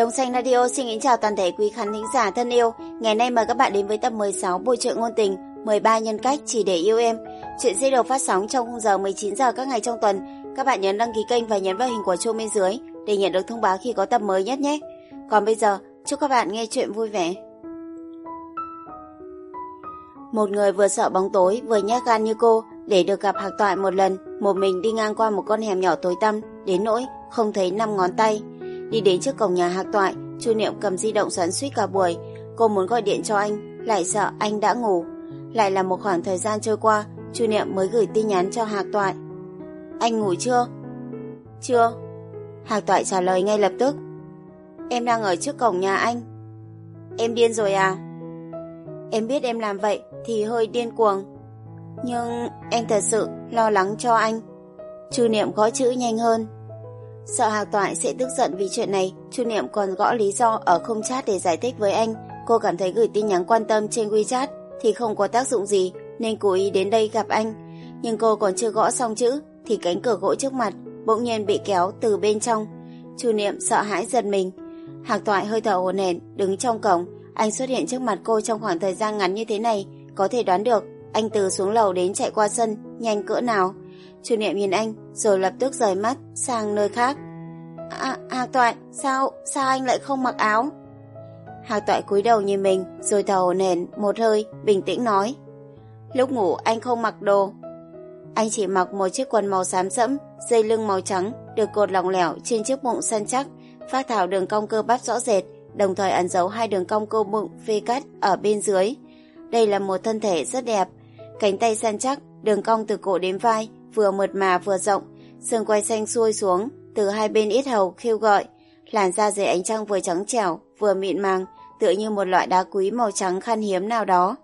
Đồng Xanh Radio xin kính chào toàn thể quý khán thính giả thân yêu. Ngày nay mời các bạn đến với tập 16 Bồi truyện ngôn tình 13 nhân cách chỉ để yêu em. Chuyện sẽ được phát sóng trong khung giờ 19 giờ các ngày trong tuần. Các bạn nhấn đăng ký kênh và nhấn vào hình quả chuông bên dưới để nhận được thông báo khi có tập mới nhất nhé. Còn bây giờ, chúc các bạn nghe chuyện vui vẻ. Một người vừa sợ bóng tối vừa nhát gan như cô để được gặp Hạc Toại một lần, một mình đi ngang qua một con hẻm nhỏ tối tăm, đến nỗi không thấy năm ngón tay. Đi đến trước cổng nhà Hạc Toại, Chu Niệm cầm di động xoắn suýt cả buổi. Cô muốn gọi điện cho anh, lại sợ anh đã ngủ. Lại là một khoảng thời gian trôi qua, Chu Niệm mới gửi tin nhắn cho Hạc Toại. Anh ngủ chưa? Chưa. Hạc Toại trả lời ngay lập tức. Em đang ở trước cổng nhà anh. Em điên rồi à? Em biết em làm vậy thì hơi điên cuồng. Nhưng em thật sự lo lắng cho anh. Chu Niệm gõ chữ nhanh hơn. Sợ Hạc Toại sẽ tức giận vì chuyện này, Chu Niệm còn gõ lý do ở không chat để giải thích với anh. Cô cảm thấy gửi tin nhắn quan tâm trên WeChat thì không có tác dụng gì nên cố ý đến đây gặp anh. Nhưng cô còn chưa gõ xong chữ thì cánh cửa gỗ trước mặt bỗng nhiên bị kéo từ bên trong. Chu Niệm sợ hãi giật mình. Hạc Toại hơi thở hổn hển đứng trong cổng. Anh xuất hiện trước mặt cô trong khoảng thời gian ngắn như thế này, có thể đoán được anh từ xuống lầu đến chạy qua sân nhanh cỡ nào. Chu Niệm nhìn anh rồi lập tức rời mắt sang nơi khác. À, à Hạc Toại, sao, sao anh lại không mặc áo? Hạc Toại cúi đầu nhìn mình rồi thở nền một hơi, bình tĩnh nói. Lúc ngủ anh không mặc đồ. Anh chỉ mặc một chiếc quần màu xám sẫm, dây lưng màu trắng, được cột lỏng lẻo trên chiếc bụng săn chắc, phát thảo đường cong cơ bắp rõ rệt, đồng thời ẩn giấu hai đường cong cơ bụng phê cắt ở bên dưới. Đây là một thân thể rất đẹp, cánh tay săn chắc, đường cong từ cổ đến vai, vừa mượt mà vừa rộng, xương quay xanh xuôi xuống, từ hai bên ít hầu khiêu gọi, làn da dưới ánh trăng vừa trắng trẻo, vừa mịn màng, tựa như một loại đá quý màu trắng khan hiếm nào đó.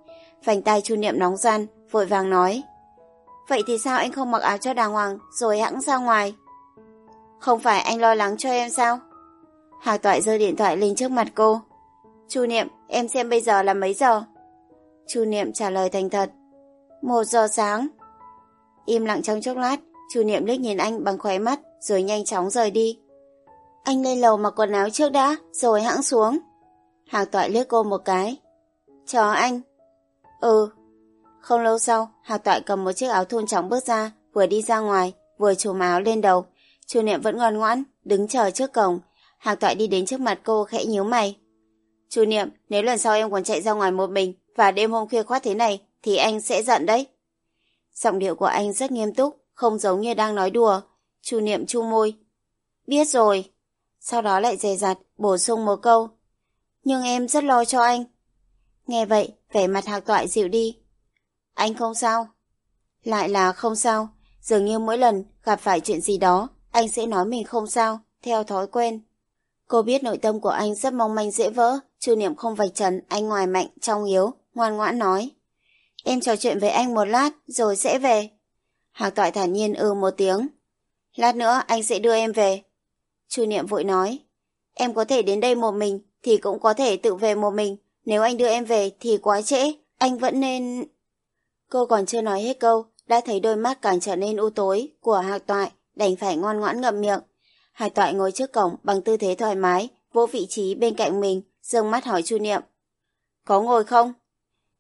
Vành tay chu niệm nóng gian, vội vàng nói. Vậy thì sao anh không mặc áo cho đàng hoàng, rồi hãng ra ngoài? Không phải anh lo lắng cho em sao? hà Toại giơ điện thoại lên trước mặt cô. Chu Niệm, em xem bây giờ là mấy giờ? Chu Niệm trả lời thành thật. Một giờ sáng. Im lặng trong chốc lát, Chu Niệm liếc nhìn anh bằng khóe mắt, rồi nhanh chóng rời đi. Anh lên lầu mặc quần áo trước đã, rồi hãng xuống. Hạc Toại liếc cô một cái. Chờ anh. Ừ. Không lâu sau, Hạc Toại cầm một chiếc áo thun trắng bước ra, vừa đi ra ngoài, vừa chùm áo lên đầu. Chu Niệm vẫn ngoan ngoãn, đứng chờ trước cổng. Hạc Toại đi đến trước mặt cô khẽ nhíu mày. Chu Niệm, nếu lần sau em còn chạy ra ngoài một mình và đêm hôm khuya khoát thế này, thì anh sẽ giận đấy. Giọng điệu của anh rất nghiêm túc, không giống như đang nói đùa. Chu Niệm chu môi. Biết rồi. Sau đó lại dè dặt, bổ sung một câu. Nhưng em rất lo cho anh. Nghe vậy, vẻ mặt hạc toại dịu đi. Anh không sao. Lại là không sao. Dường như mỗi lần gặp phải chuyện gì đó, anh sẽ nói mình không sao, theo thói quen. Cô biết nội tâm của anh rất mong manh dễ vỡ, Chu Niệm không vạch trần anh ngoài mạnh, trong yếu, ngoan ngoãn nói. Em trò chuyện với anh một lát, rồi sẽ về. Hạc Toại thản nhiên ư ừ một tiếng. Lát nữa anh sẽ đưa em về. Chu Niệm vội nói. Em có thể đến đây một mình, thì cũng có thể tự về một mình. Nếu anh đưa em về thì quá trễ, anh vẫn nên... Cô còn chưa nói hết câu, đã thấy đôi mắt càng trở nên u tối của Hạc Toại, đành phải ngoan ngoãn ngậm miệng. Hạc Toại ngồi trước cổng bằng tư thế thoải mái, vô vị trí bên cạnh mình, dương mắt hỏi Chu Niệm. Có ngồi không?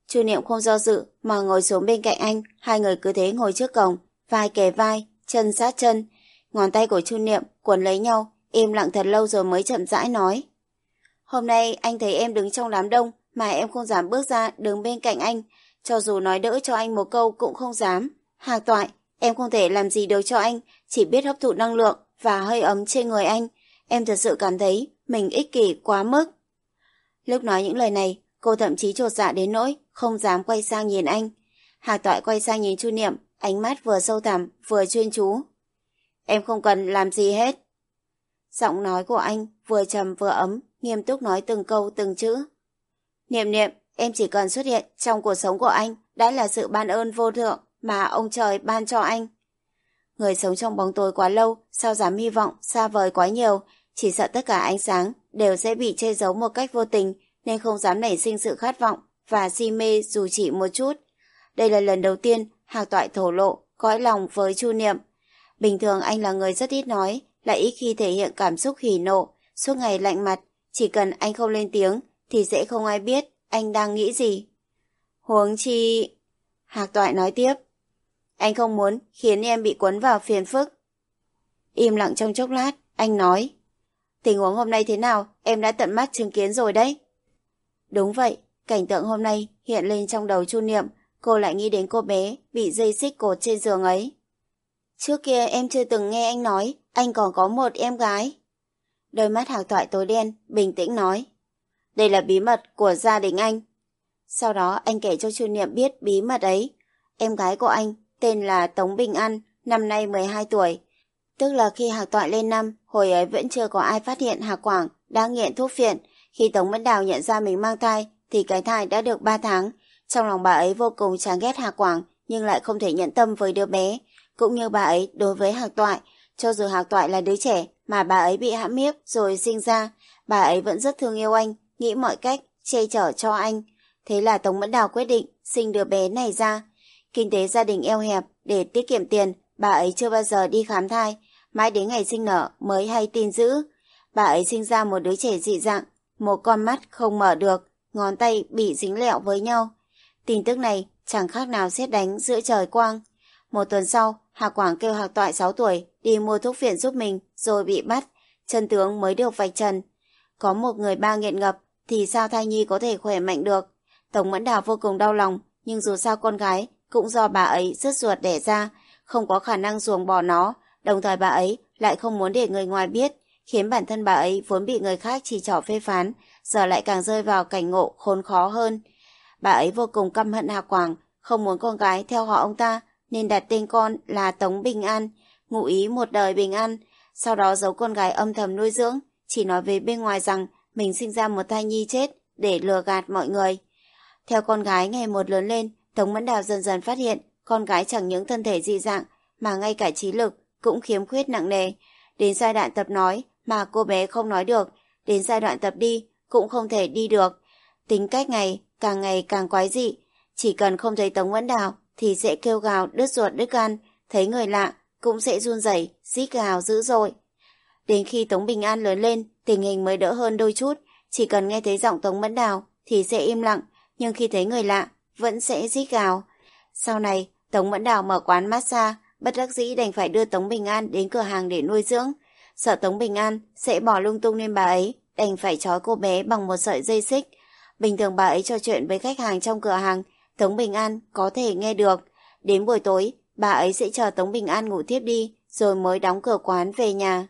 Chu Niệm không do dự mà ngồi xuống bên cạnh anh, hai người cứ thế ngồi trước cổng, vai kề vai, chân sát chân. Ngón tay của Chu Niệm cuốn lấy nhau, im lặng thật lâu rồi mới chậm rãi nói. Hôm nay anh thấy em đứng trong đám đông mà em không dám bước ra đứng bên cạnh anh, cho dù nói đỡ cho anh một câu cũng không dám. Hạc toại, em không thể làm gì được cho anh, chỉ biết hấp thụ năng lượng và hơi ấm trên người anh. Em thật sự cảm thấy mình ích kỷ quá mức. Lúc nói những lời này, cô thậm chí trột dạ đến nỗi không dám quay sang nhìn anh. hà toại quay sang nhìn Chu Niệm, ánh mắt vừa sâu thẳm vừa chuyên chú. Em không cần làm gì hết. Giọng nói của anh vừa trầm vừa ấm, nghiêm túc nói từng câu từng chữ. Niệm niệm, em chỉ cần xuất hiện trong cuộc sống của anh đã là sự ban ơn vô thượng mà ông trời ban cho anh. Người sống trong bóng tối quá lâu, sao dám hy vọng xa vời quá nhiều, chỉ sợ tất cả ánh sáng đều sẽ bị che giấu một cách vô tình nên không dám nảy sinh sự khát vọng và si mê dù chỉ một chút. Đây là lần đầu tiên Hạc Toại thổ lộ, cõi lòng với Chu Niệm. Bình thường anh là người rất ít nói, lại ít khi thể hiện cảm xúc hỉ nộ, suốt ngày lạnh mặt, Chỉ cần anh không lên tiếng thì sẽ không ai biết anh đang nghĩ gì. Huống chi... Hạc Toại nói tiếp. Anh không muốn khiến em bị cuốn vào phiền phức. Im lặng trong chốc lát, anh nói. Tình huống hôm nay thế nào, em đã tận mắt chứng kiến rồi đấy. Đúng vậy, cảnh tượng hôm nay hiện lên trong đầu Chu Niệm, cô lại nghĩ đến cô bé bị dây xích cột trên giường ấy. Trước kia em chưa từng nghe anh nói, anh còn có một em gái. Đôi mắt hạc thoại tối đen, bình tĩnh nói. Đây là bí mật của gia đình anh. Sau đó anh kể cho Chu Niệm biết bí mật ấy. Em gái của anh tên là Tống Bình An, năm nay 12 tuổi. Tức là khi Hạc Toại lên năm, hồi ấy vẫn chưa có ai phát hiện Hạc Quảng đang nghiện thuốc phiện. Khi Tống Mẫn Đào nhận ra mình mang thai, thì cái thai đã được 3 tháng. Trong lòng bà ấy vô cùng chán ghét Hạc Quảng, nhưng lại không thể nhận tâm với đứa bé. Cũng như bà ấy đối với Hạc Toại, cho dù Hạc Toại là đứa trẻ mà bà ấy bị hãm hiếp rồi sinh ra, bà ấy vẫn rất thương yêu anh, nghĩ mọi cách che chở cho anh. Thế là Tống Mẫn Đào quyết định sinh đứa bé này ra. Kinh tế gia đình eo hẹp, để tiết kiệm tiền, bà ấy chưa bao giờ đi khám thai, mãi đến ngày sinh nở mới hay tin dữ. Bà ấy sinh ra một đứa trẻ dị dạng, một con mắt không mở được, ngón tay bị dính lẹo với nhau. Tin tức này chẳng khác nào xét đánh giữa trời quang. Một tuần sau, Hà Quảng kêu Hạc Toại 6 tuổi đi mua thuốc phiện giúp mình rồi bị bắt, chân tướng mới được vạch trần. Có một người ba nghiện ngập thì sao thai nhi có thể khỏe mạnh được. Tổng Mẫn Đào vô cùng đau lòng, nhưng dù sao con gái cũng do bà ấy rứt ruột đẻ ra, không có khả năng ruồng bỏ nó, đồng thời bà ấy lại không muốn để người ngoài biết, khiến bản thân bà ấy vốn bị người khác chỉ trỏ phê phán, giờ lại càng rơi vào cảnh ngộ khốn khó hơn. Bà ấy vô cùng căm hận Hà Quảng, không muốn con gái theo họ ông ta, nên đặt tên con là Tống Bình An, ngụ ý một đời bình an, sau đó giấu con gái âm thầm nuôi dưỡng, chỉ nói về bên ngoài rằng mình sinh ra một thai nhi chết để lừa gạt mọi người. Theo con gái ngày một lớn lên, Tống Mẫn Đào dần dần phát hiện con gái chẳng những thân thể dị dạng mà ngay cả trí lực cũng khiếm khuyết nặng nề. Đến giai đoạn tập nói mà cô bé không nói được, đến giai đoạn tập đi cũng không thể đi được. Tính cách ngày càng ngày càng quái dị, chỉ cần không thấy Tống vẫn Đào thì sẽ kêu gào đứt ruột đứt gan, thấy người lạ cũng sẽ run rẩy, rít gào dữ dội. Đến khi Tống Bình An lớn lên, tình hình mới đỡ hơn đôi chút, chỉ cần nghe thấy giọng Tống Mẫn Đào thì sẽ im lặng, nhưng khi thấy người lạ vẫn sẽ rít gào. Sau này, Tống Mẫn Đào mở quán massage, bất đắc dĩ đành phải đưa Tống Bình An đến cửa hàng để nuôi dưỡng. Sợ Tống Bình An sẽ bỏ lung tung nên bà ấy, đành phải trói cô bé bằng một sợi dây xích. Bình thường bà ấy trò chuyện với khách hàng trong cửa hàng, Tống Bình An có thể nghe được. Đến buổi tối, bà ấy sẽ chờ Tống Bình An ngủ tiếp đi, rồi mới đóng cửa quán về nhà.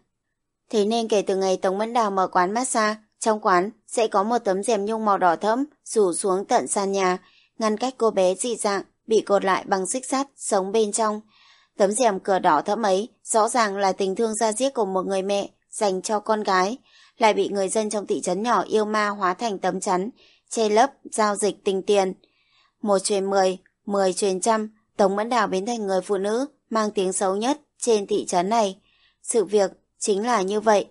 Thế nên kể từ ngày Tống Mẫn Đào mở quán massage, trong quán sẽ có một tấm rèm nhung màu đỏ thẫm rủ xuống tận sàn nhà, ngăn cách cô bé dị dạng bị cột lại bằng xích sắt sống bên trong. Tấm rèm cửa đỏ thẫm ấy rõ ràng là tình thương gia diết của một người mẹ dành cho con gái, lại bị người dân trong thị trấn nhỏ yêu ma hóa thành tấm chắn, che lấp, giao dịch tình tiền. Một truyền mười, mười truyền trăm, Tống Mẫn Đào biến thành người phụ nữ mang tiếng xấu nhất trên thị trấn này. Sự việc chính là như vậy.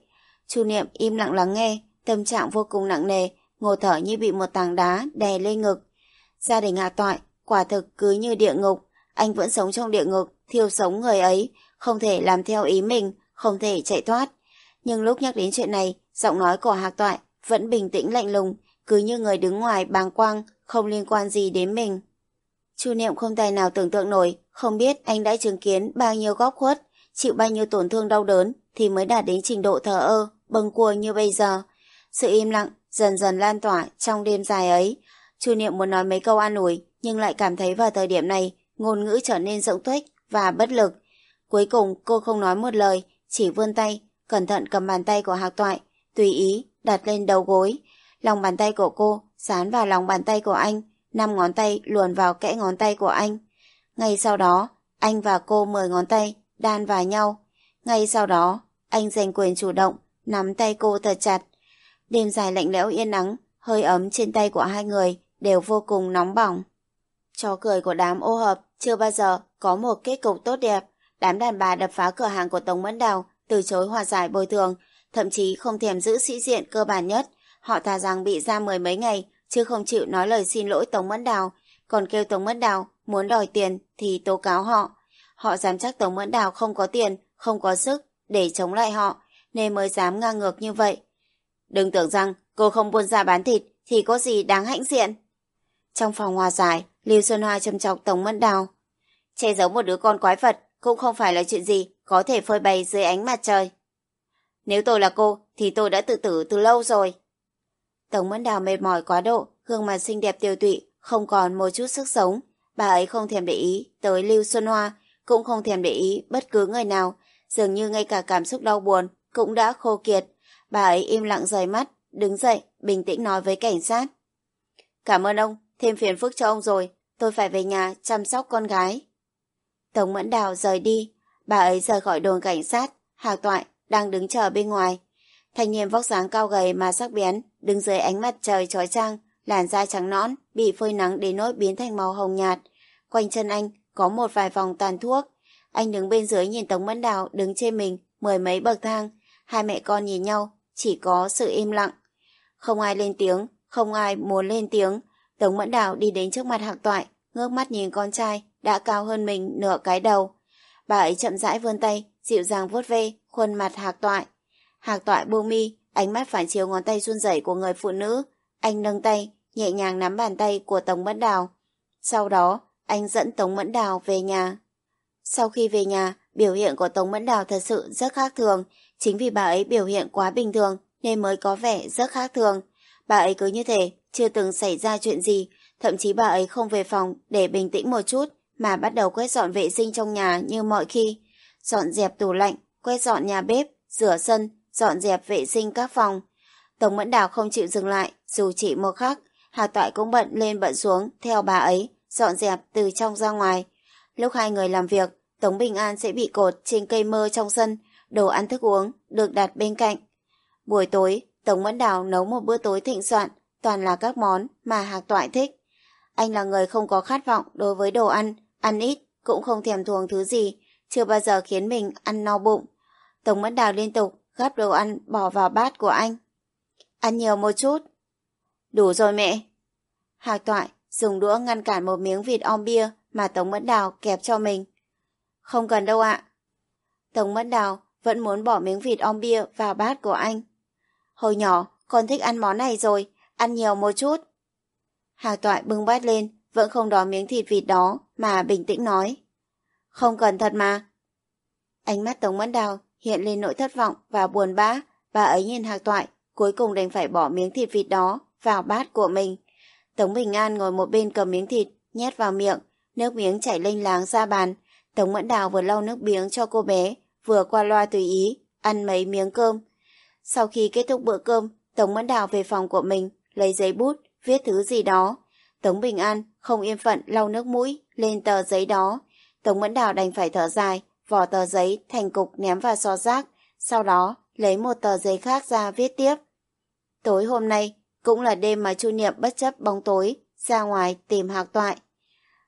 Chu Niệm im lặng lắng nghe, tâm trạng vô cùng nặng nề, ngồi thở như bị một tảng đá đè lên ngực. Gia đình Hạ Toại quả thực cứ như địa ngục, anh vẫn sống trong địa ngục, thiêu sống người ấy, không thể làm theo ý mình, không thể chạy thoát. Nhưng lúc nhắc đến chuyện này, giọng nói của Hạc Toại vẫn bình tĩnh lạnh lùng, cứ như người đứng ngoài bàng quang, không liên quan gì đến mình. Chu Niệm không tài nào tưởng tượng nổi, không biết anh đã chứng kiến bao nhiêu góc khuất, chịu bao nhiêu tổn thương đau đớn thì mới đạt đến trình độ thờ ơ, bâng cua như bây giờ. Sự im lặng dần dần lan tỏa trong đêm dài ấy. Chu Niệm muốn nói mấy câu an ủi, nhưng lại cảm thấy vào thời điểm này, ngôn ngữ trở nên rỗng tuếch và bất lực. Cuối cùng cô không nói một lời, chỉ vươn tay, cẩn thận cầm bàn tay của Hạc Toại, tùy ý đặt lên đầu gối. Lòng bàn tay của cô dán vào lòng bàn tay của anh, năm ngón tay luồn vào kẽ ngón tay của anh. Ngay sau đó, anh và cô mười ngón tay đan vào nhau. Ngay sau đó, anh giành quyền chủ động, nắm tay cô thật chặt. Đêm dài lạnh lẽo yên nắng, hơi ấm trên tay của hai người đều vô cùng nóng bỏng. Chó cười của đám ô hợp chưa bao giờ có một kết cục tốt đẹp. Đám đàn bà đập phá cửa hàng của Tống Mẫn Đào, từ chối hòa giải bồi thường, thậm chí không thèm giữ sĩ diện cơ bản nhất. Họ thà rằng bị ra mười mấy ngày, chứ không chịu nói lời xin lỗi Tống Mẫn Đào, còn kêu Tống Mẫn Đào muốn đòi tiền thì tố cáo họ. Họ dám chắc Tống Mẫn Đào không có tiền, không có sức để chống lại họ, nên mới dám ngang ngược như vậy. Đừng tưởng rằng cô không buôn ra bán thịt thì có gì đáng hãnh diện. Trong phòng hòa giải, Lưu Xuân Hoa châm chọc Tống Mẫn Đào. Che giấu một đứa con quái vật cũng không phải là chuyện gì có thể phơi bày dưới ánh mặt trời. Nếu tôi là cô thì tôi đã tự tử từ lâu rồi. Tống Mẫn Đào mệt mỏi quá độ, gương mặt xinh đẹp tiêu tụy, không còn một chút sức sống. Bà ấy không thèm để ý tới Lưu Xuân Hoa, cũng không thèm để ý bất cứ người nào, dường như ngay cả cảm xúc đau buồn cũng đã khô kiệt. Bà ấy im lặng rời mắt, đứng dậy, bình tĩnh nói với cảnh sát. Cảm ơn ông, thêm phiền phức cho ông rồi, tôi phải về nhà chăm sóc con gái. Tống Mẫn Đào rời đi, bà ấy rời khỏi đồn cảnh sát, Hạc Toại đang đứng chờ bên ngoài. Thanh niên vóc dáng cao gầy mà sắc bén, đứng dưới ánh mặt trời chói chang, làn da trắng nõn, bị phơi nắng đến nỗi biến thành màu hồng nhạt. Quanh chân anh có một vài vòng tàn thuốc. Anh đứng bên dưới nhìn Tống Mẫn Đào đứng trên mình mười mấy bậc thang. Hai mẹ con nhìn nhau, chỉ có sự im lặng. Không ai lên tiếng, không ai muốn lên tiếng. Tống Mẫn Đào đi đến trước mặt Hạc Toại, ngước mắt nhìn con trai đã cao hơn mình nửa cái đầu. Bà ấy chậm rãi vươn tay, dịu dàng vuốt ve khuôn mặt Hạc Toại. Hạc Toại buông mi, ánh mắt phản chiếu ngón tay run rẩy của người phụ nữ. Anh nâng tay, nhẹ nhàng nắm bàn tay của Tống Mẫn Đào. Sau đó, anh dẫn Tống Mẫn Đào về nhà. Sau khi về nhà, biểu hiện của Tống Mẫn Đào thật sự rất khác thường. Chính vì bà ấy biểu hiện quá bình thường nên mới có vẻ rất khác thường. Bà ấy cứ như thế, chưa từng xảy ra chuyện gì, thậm chí bà ấy không về phòng để bình tĩnh một chút mà bắt đầu quét dọn vệ sinh trong nhà như mọi khi. Dọn dẹp tủ lạnh, quét dọn nhà bếp, rửa sân, dọn dẹp vệ sinh các phòng. Tống Mẫn Đào không chịu dừng lại, dù chỉ một khắc, Hà Toại cũng bận lên bận xuống theo bà ấy, dọn dẹp từ trong ra ngoài. Lúc hai người làm việc, Tống Bình An sẽ bị cột trên cây mơ trong sân, đồ ăn thức uống được đặt bên cạnh. Buổi tối, Tống Mẫn Đào nấu một bữa tối thịnh soạn, toàn là các món mà Hạc Toại thích. Anh là người không có khát vọng đối với đồ ăn, ăn ít, cũng không thèm thuồng thứ gì, chưa bao giờ khiến mình ăn no bụng. Tống Mẫn Đào liên tục gắp đồ ăn bỏ vào bát của anh. Ăn nhiều một chút. Đủ rồi mẹ. Hạc Toại dùng đũa ngăn cản một miếng vịt om bia mà Tống Mẫn Đào kẹp cho mình. Không cần đâu ạ. Tống Mẫn Đào vẫn muốn bỏ miếng vịt om bia vào bát của anh. Hồi nhỏ, con thích ăn món này rồi, ăn nhiều một chút. Hà Toại bưng bát lên, vẫn không đón miếng thịt vịt đó, mà bình tĩnh nói. Không cần thật mà. Ánh mắt Tống Mẫn Đào hiện lên nỗi thất vọng và buồn bã, bà ấy nhìn Hạc Toại, cuối cùng đành phải bỏ miếng thịt vịt đó vào bát của mình. Tống Bình An ngồi một bên cầm miếng thịt, nhét vào miệng, nước miếng chảy lênh láng ra bàn. Tống Mẫn Đào vừa lau nước miếng cho cô bé, vừa qua loa tùy ý, ăn mấy miếng cơm. Sau khi kết thúc bữa cơm, Tống Mẫn Đào về phòng của mình, lấy giấy bút, viết thứ gì đó. Tống Bình An không yên phận lau nước mũi lên tờ giấy đó. Tống Mẫn Đào đành phải thở dài, vỏ tờ giấy thành cục ném vào xò rác, sau đó lấy một tờ giấy khác ra viết tiếp. Tối hôm nay cũng là đêm mà Chu Niệm bất chấp bóng tối ra ngoài tìm Hạc Toại.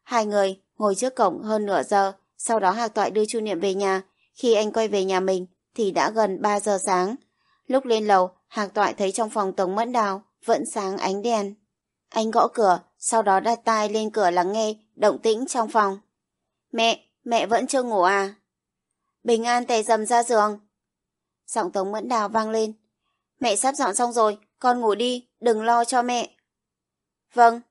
Hai người ngồi trước cổng hơn nửa giờ, sau đó Hạc Toại đưa Chu Niệm về nhà. Khi anh quay về nhà mình thì đã gần 3 giờ sáng. Lúc lên lầu, Hạc Toại thấy trong phòng Tống Mẫn Đào vẫn sáng ánh đèn. Anh gõ cửa, sau đó đặt tai lên cửa lắng nghe động tĩnh trong phòng. Mẹ, mẹ vẫn chưa ngủ à? Bình An tè dầm ra giường. Giọng Tống Mẫn Đào vang lên. Mẹ sắp dọn xong rồi, con ngủ đi, đừng lo cho mẹ. Vâng.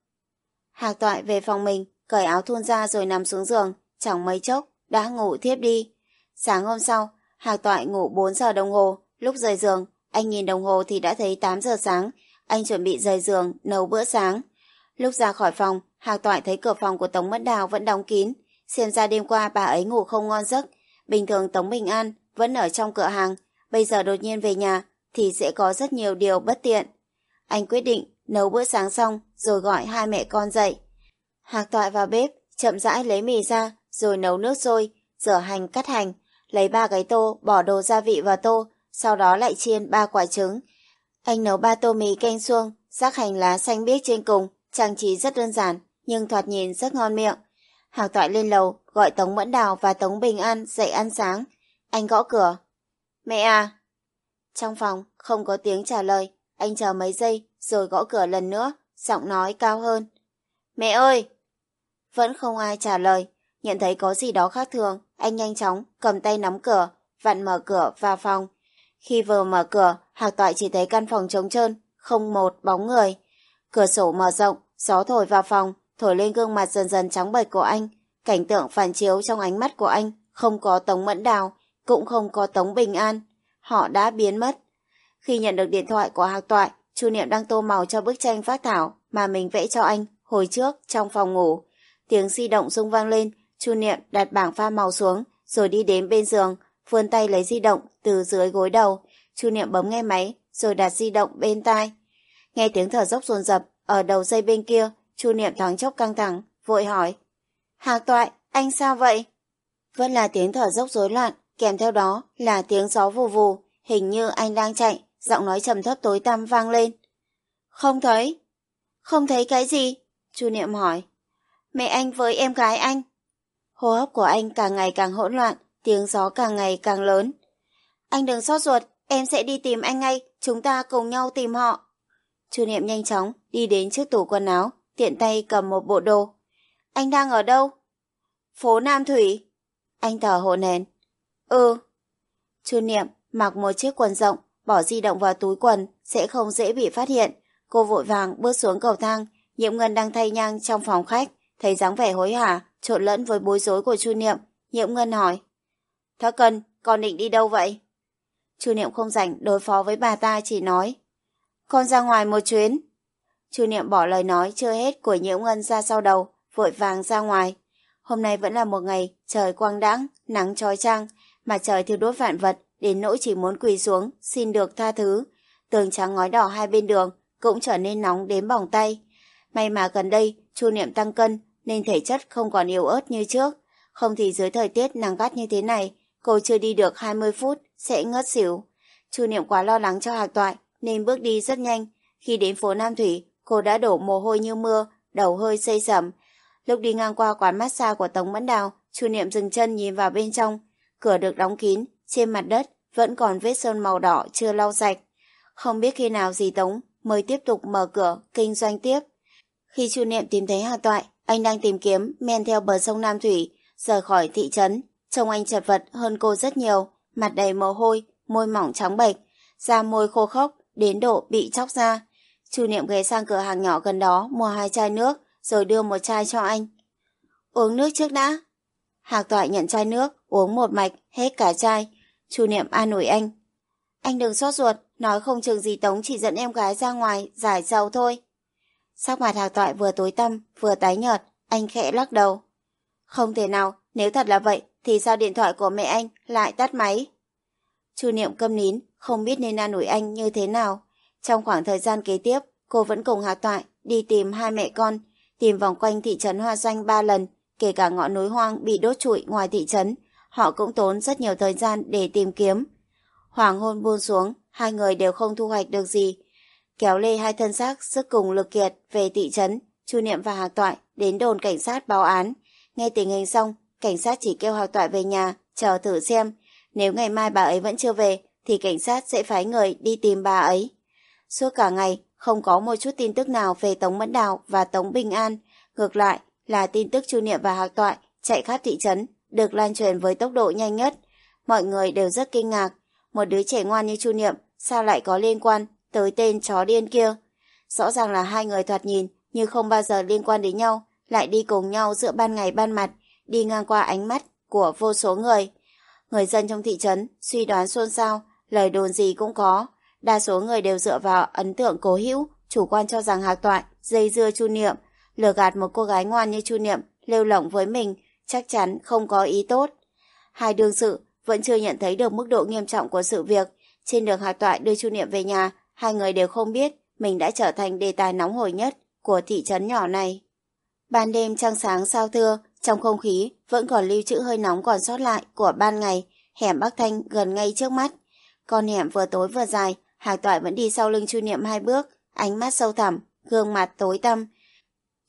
Hạc Toại về phòng mình, cởi áo thun ra rồi nằm xuống giường, chẳng mấy chốc, đã ngủ thiếp đi. Sáng hôm sau, Hạc Toại ngủ 4 giờ đồng hồ, lúc rời giường, anh nhìn đồng hồ thì đã thấy 8 giờ sáng, anh chuẩn bị rời giường, nấu bữa sáng. Lúc ra khỏi phòng, Hạc Toại thấy cửa phòng của Tống Mẫn Đào vẫn đóng kín, xem ra đêm qua bà ấy ngủ không ngon giấc. Bình thường Tống Bình An vẫn ở trong cửa hàng, bây giờ đột nhiên về nhà thì sẽ có rất nhiều điều bất tiện. Anh quyết định nấu bữa sáng xong rồi gọi hai mẹ con dậy. Hạc Toại vào bếp, chậm rãi lấy mì ra, rồi nấu nước sôi, rửa hành cắt hành, lấy ba cái tô, bỏ đồ gia vị vào tô, sau đó lại chiên ba quả trứng. Anh nấu ba tô mì canh xuông, rắc hành lá xanh biếc trên cùng, trang trí rất đơn giản, nhưng thoạt nhìn rất ngon miệng. Hạc Toại lên lầu, gọi Tống Mẫn Đào và Tống Bình An dậy ăn sáng. Anh gõ cửa. Mẹ à! Trong phòng, không có tiếng trả lời. Anh chờ mấy giây, rồi gõ cửa lần nữa, giọng nói cao hơn. Mẹ ơi! Vẫn không ai trả lời. Nhận thấy có gì đó khác thường, anh nhanh chóng cầm tay nắm cửa, vặn mở cửa vào phòng. Khi vừa mở cửa, Hạc Toại chỉ thấy căn phòng trống trơn, không một bóng người. Cửa sổ mở rộng, gió thổi vào phòng, thổi lên gương mặt dần dần trắng bệch của anh. Cảnh tượng phản chiếu trong ánh mắt của anh, không có Tống Mẫn Đào, cũng không có Tống Bình An. Họ đã biến mất. Khi nhận được điện thoại của Hạc Toại, Chu Niệm đang tô màu cho bức tranh phát thảo mà mình vẽ cho anh hồi trước trong phòng ngủ. Tiếng di động rung vang lên, Chu Niệm đặt bảng pha màu xuống, rồi đi đến bên giường, vươn tay lấy di động từ dưới gối đầu. Chu Niệm bấm nghe máy, rồi đặt di động bên tai. Nghe tiếng thở dốc dồn dập ở đầu dây bên kia, Chu Niệm thoáng chốc căng thẳng, vội hỏi. Hạc Toại, anh sao vậy? Vẫn là tiếng thở dốc rối loạn, kèm theo đó là tiếng gió vù vù, hình như anh đang chạy, giọng nói trầm thấp tối tăm vang lên. Không thấy. Không thấy cái gì? Chu Niệm hỏi. Mẹ anh với em gái anh. Hô hấp của anh càng ngày càng hỗn loạn, tiếng gió càng ngày càng lớn. Anh đừng xót ruột, em sẽ đi tìm anh ngay, chúng ta cùng nhau tìm họ. Chu Niệm nhanh chóng đi đến trước tủ quần áo, tiện tay cầm một bộ đồ. Anh đang ở đâu? Phố Nam Thủy. Anh thở hổn hển. Ừ. Chu Niệm mặc một chiếc quần rộng, bỏ di động vào túi quần sẽ không dễ bị phát hiện. Cô vội vàng bước xuống cầu thang, Nhiệm Ngân đang thay nhang trong phòng khách, thấy dáng vẻ hối hả, trộn lẫn với bối rối của Chu Niệm, Nhiệm Ngân hỏi: "Thất cần con định đi đâu vậy?" Chu Niệm không rảnh đối phó với bà ta chỉ nói: "Con ra ngoài một chuyến." Chu Niệm bỏ lời nói chưa hết của nhiễu Ngân ra sau đầu, vội vàng ra ngoài. Hôm nay vẫn là một ngày trời quang đãng, nắng trói trang, mà trời thiêu đốt vạn vật, đến nỗi chỉ muốn quỳ xuống, xin được tha thứ. Tường trắng ngói đỏ hai bên đường cũng trở nên nóng đến bỏng tay. May mà gần đây, Chu Niệm tăng cân nên thể chất không còn yếu ớt như trước. Không thì dưới thời tiết nắng gắt như thế này, cô chưa đi được 20 phút sẽ ngất xỉu. Chu Niệm quá lo lắng cho Hạc Toại nên bước đi rất nhanh. Khi đến phố Nam Thủy, cô đã đổ mồ hôi như mưa, đầu hơi xây sẩm. Lúc đi ngang qua quán massage của Tống Mẫn Đào, Chu Niệm dừng chân nhìn vào bên trong. Cửa được đóng kín, trên mặt đất vẫn còn vết sơn màu đỏ chưa lau sạch. Không biết khi nào dì Tống mới tiếp tục mở cửa kinh doanh tiếp. Khi Chu Niệm tìm thấy Hà Toại, anh đang tìm kiếm men theo bờ sông Nam Thủy, rời khỏi thị trấn. Trông anh chật vật hơn cô rất nhiều, mặt đầy mồ hôi, môi mỏng trắng bệch, da môi khô khốc, đến độ bị chóc ra. Chu Niệm ghé sang cửa hàng nhỏ gần đó mua hai chai nước, rồi đưa một chai cho anh. Uống nước trước đã. Hạc Toại nhận chai nước, uống một mạch, hết cả chai. Chu Niệm an ủi anh. Anh đừng sốt ruột, nói không chừng gì Tống chỉ dẫn em gái ra ngoài, giải sầu thôi. Sắc mặt Hạc Toại vừa tối tăm, vừa tái nhợt, anh khẽ lắc đầu. Không thể nào, nếu thật là vậy, thì sao điện thoại của mẹ anh lại tắt máy? Chu Niệm câm nín, không biết nên an ủi anh như thế nào. Trong khoảng thời gian kế tiếp, cô vẫn cùng Hà Toại đi tìm hai mẹ con, tìm vòng quanh thị trấn Hoa Doanh ba lần, kể cả ngọn núi hoang bị đốt trụi ngoài thị trấn. Họ cũng tốn rất nhiều thời gian để tìm kiếm. Hoàng hôn buông xuống, hai người đều không thu hoạch được gì. Kéo lê hai thân xác sức cùng lực kiệt về thị trấn, Chu Niệm và Hạc Toại đến đồn cảnh sát báo án. Nghe tình hình xong, cảnh sát chỉ kêu Hạc Toại về nhà, chờ thử xem. Nếu ngày mai bà ấy vẫn chưa về, thì cảnh sát sẽ phái người đi tìm bà ấy. Suốt cả ngày, không có một chút tin tức nào về Tống Mẫn Đào và Tống Bình An. Ngược lại, là tin tức Chu Niệm và Hạc Toại chạy khắp thị trấn, được lan truyền với tốc độ nhanh nhất. Mọi người đều rất kinh ngạc. Một đứa trẻ ngoan như Chu Niệm sao lại có liên quan tới tên chó điên kia? Rõ ràng là hai người thoạt nhìn như không bao giờ liên quan đến nhau, lại đi cùng nhau giữa ban ngày ban mặt, đi ngang qua ánh mắt của vô số người. Người dân trong thị trấn suy đoán xôn xao, lời đồn gì cũng có. Đa số người đều dựa vào ấn tượng cố hữu, chủ quan cho rằng Hạc Toại dây dưa Chu Niệm, lừa gạt một cô gái ngoan như Chu Niệm, lêu lỏng với mình, chắc chắn không có ý tốt. Hai đương sự vẫn chưa nhận thấy được mức độ nghiêm trọng của sự việc. Trên đường Hạc Toại đưa Chu Niệm về nhà, hai người đều không biết mình đã trở thành đề tài nóng hổi nhất của thị trấn nhỏ này. Ban đêm trăng sáng sao thưa, trong không khí vẫn còn lưu trữ hơi nóng còn sót lại của ban ngày, hẻm Bắc Thanh gần ngay trước mắt. Con hẻm vừa tối vừa dài, Hạc Toại vẫn đi sau lưng Chu Niệm hai bước, ánh mắt sâu thẳm, gương mặt tối tăm.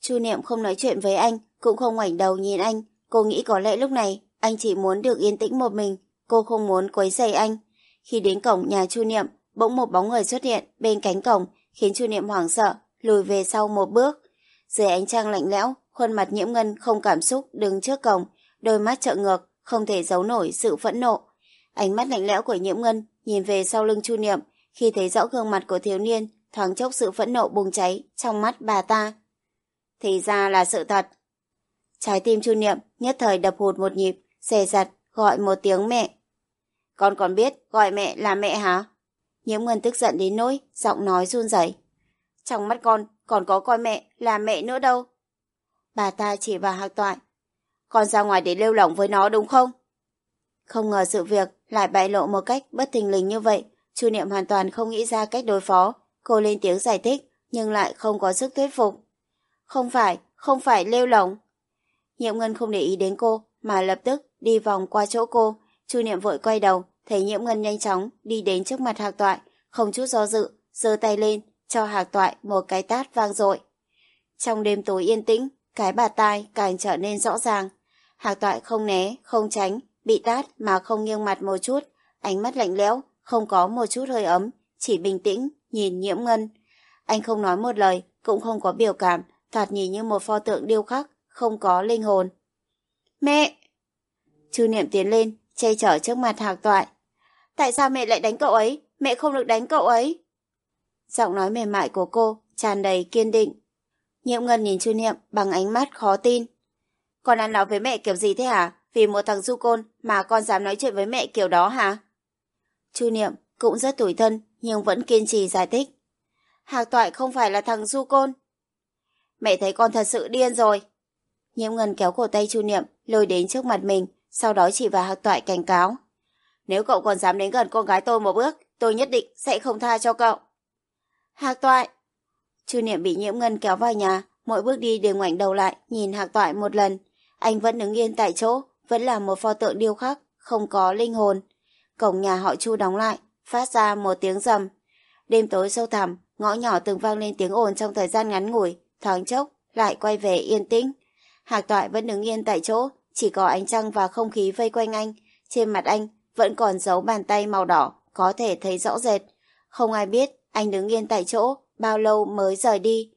Chu Niệm không nói chuyện với anh, cũng không ngoảnh đầu nhìn anh. Cô nghĩ có lẽ lúc này anh chỉ muốn được yên tĩnh một mình, cô không muốn quấy rầy anh. Khi đến cổng nhà Chu Niệm, bỗng một bóng người xuất hiện bên cánh cổng, khiến Chu Niệm hoảng sợ, lùi về sau một bước. Dưới ánh trăng lạnh lẽo, khuôn mặt nhiễm ngân không cảm xúc đứng trước cổng, đôi mắt trợ ngược, không thể giấu nổi sự phẫn nộ. Ánh mắt lạnh lẽo của nhiễm ngân nhìn về sau lưng Chu Niệm, khi thấy rõ gương mặt của thiếu niên thoáng chốc sự phẫn nộ bùng cháy trong mắt bà ta. Thì ra là sự thật. Trái tim Chu Niệm nhất thời đập hụt một nhịp, xè giặt, gọi một tiếng mẹ. Con còn biết gọi mẹ là mẹ hả? Nhiễm Ngân tức giận đến nỗi, giọng nói run rẩy. Trong mắt con còn có coi mẹ là mẹ nữa đâu. Bà ta chỉ vào hạc toại. Con ra ngoài để lêu lỏng với nó đúng không? Không ngờ sự việc lại bại lộ một cách bất thình lình như vậy. Chu Niệm hoàn toàn không nghĩ ra cách đối phó. Cô lên tiếng giải thích, nhưng lại không có sức thuyết phục. Không phải, không phải lêu lỏng. nhiệm Ngân không để ý đến cô, mà lập tức đi vòng qua chỗ cô. Chu Niệm vội quay đầu, thấy nhiệm Ngân nhanh chóng đi đến trước mặt Hạc Toại, không chút do dự, giơ tay lên, cho Hạc Toại một cái tát vang dội. Trong đêm tối yên tĩnh, cái bà tai càng trở nên rõ ràng. Hạc Toại không né, không tránh, bị tát mà không nghiêng mặt một chút, ánh mắt lạnh lẽo, không có một chút hơi ấm, chỉ bình tĩnh, nhìn Nhiễm Ngân. Anh không nói một lời, cũng không có biểu cảm, thoạt nhìn như một pho tượng điêu khắc, không có linh hồn. Mẹ! Chư Niệm tiến lên, che chở trước mặt Hạc Toại. Tại sao mẹ lại đánh cậu ấy? Mẹ không được đánh cậu ấy. Giọng nói mềm mại của cô tràn đầy kiên định. Nhiễm Ngân nhìn Chu Niệm bằng ánh mắt khó tin. Con ăn nói với mẹ kiểu gì thế hả? Vì một thằng du côn mà con dám nói chuyện với mẹ kiểu đó hả? Chu Niệm cũng rất tủi thân nhưng vẫn kiên trì giải thích. Hạc Toại không phải là thằng du côn. Mẹ thấy con thật sự điên rồi. Nhiễm Ngân kéo cổ tay Chu Niệm lôi đến trước mặt mình sau đó chỉ vào Hạc Toại cảnh cáo. Nếu cậu còn dám đến gần con gái tôi một bước, tôi nhất định sẽ không tha cho cậu. Hạc Toại! Chu Niệm bị nhiễm ngân kéo vào nhà, mỗi bước đi đều ngoảnh đầu lại, nhìn Hạc Toại một lần. Anh vẫn đứng yên tại chỗ, vẫn là một pho tượng điêu khắc, không có linh hồn. Cổng nhà họ Chu đóng lại, phát ra một tiếng rầm. Đêm tối sâu thẳm, ngõ nhỏ từng vang lên tiếng ồn trong thời gian ngắn ngủi, thoáng chốc, lại quay về yên tĩnh. Hạc Toại vẫn đứng yên tại chỗ, chỉ có ánh trăng và không khí vây quanh anh. Trên mặt anh vẫn còn dấu bàn tay màu đỏ, có thể thấy rõ rệt. Không ai biết anh đứng yên tại chỗ, bao lâu mới rời đi.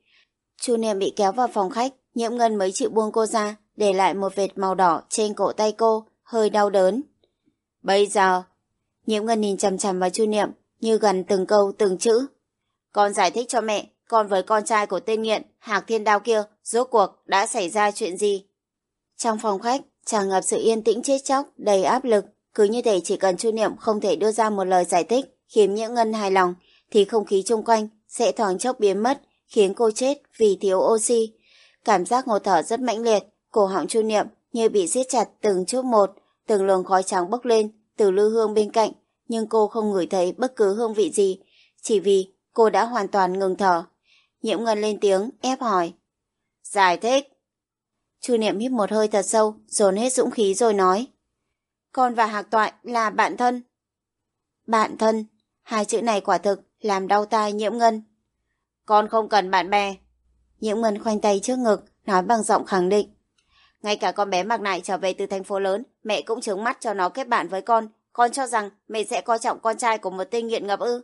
Chu Niệm bị kéo vào phòng khách, nhiễm ngân mới chịu buông cô ra, để lại một vệt màu đỏ trên cổ tay cô, hơi đau đớn. Bây giờ, nhiễm ngân nhìn chằm chằm vào Chu Niệm, như gần từng câu từng chữ. Con giải thích cho mẹ, con với con trai của tên nghiện, Hạc Thiên Đao kia, rốt cuộc đã xảy ra chuyện gì? Trong phòng khách, tràn ngập sự yên tĩnh chết chóc, đầy áp lực. Cứ như thể chỉ cần Chu Niệm không thể đưa ra một lời giải thích khiến Nhiễm Ngân hài lòng, thì không khí chung quanh sẽ thoáng chốc biến mất, khiến cô chết vì thiếu oxy. Cảm giác ngột thở rất mãnh liệt, cổ họng Chu Niệm như bị siết chặt từng chút một, từng luồng khói trắng bốc lên từ lư hương bên cạnh, nhưng cô không ngửi thấy bất cứ hương vị gì, chỉ vì cô đã hoàn toàn ngừng thở. Nhiễm Ngân lên tiếng, ép hỏi. Giải thích. Chu Niệm hít một hơi thật sâu, dồn hết dũng khí rồi nói. Con và Hạc Toại là bạn thân. Bạn thân, hai chữ này quả thực làm đau tai Nhiễm Ngân. Con không cần bạn bè. Nhiễm Ngân khoanh tay trước ngực, nói bằng giọng khẳng định. Ngay cả con bé mặc Nại trở về từ thành phố lớn, mẹ cũng trướng mắt cho nó kết bạn với con. Con cho rằng mẹ sẽ coi trọng con trai của một tên nghiện ngập ư.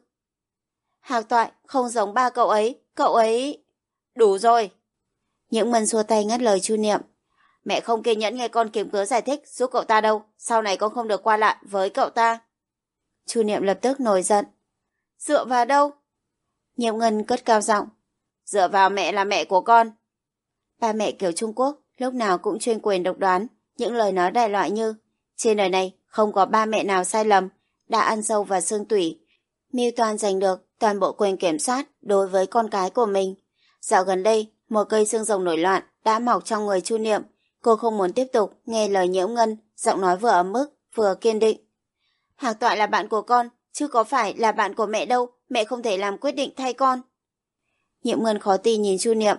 Hạc Toại không giống ba cậu ấy, cậu ấy... Đủ rồi. Nhiễm Ngân xua tay ngắt lời Chu Niệm. Mẹ không kiên nhẫn nghe con kiếm cớ giải thích giúp cậu ta đâu, sau này con không được qua lại với cậu ta. Chu Niệm lập tức nổi giận. Dựa vào đâu? Nhiễm Ngân cất cao giọng. Dựa vào mẹ là mẹ của con. Ba mẹ kiểu Trung Quốc lúc nào cũng chuyên quyền độc đoán, những lời nói đại loại như trên đời này không có ba mẹ nào sai lầm, đã ăn sâu vào xương tủy. Mưu toàn giành được toàn bộ quyền kiểm soát đối với con cái của mình. Dạo gần đây, một cây xương rồng nổi loạn đã mọc trong người Chu Niệm. Cô không muốn tiếp tục nghe lời nhiễm ngân, giọng nói vừa ấm ức, vừa kiên định. Hạc Toại là bạn của con, chứ có phải là bạn của mẹ đâu, mẹ không thể làm quyết định thay con. Nhiệm Ngân khó tin nhìn Chu Niệm.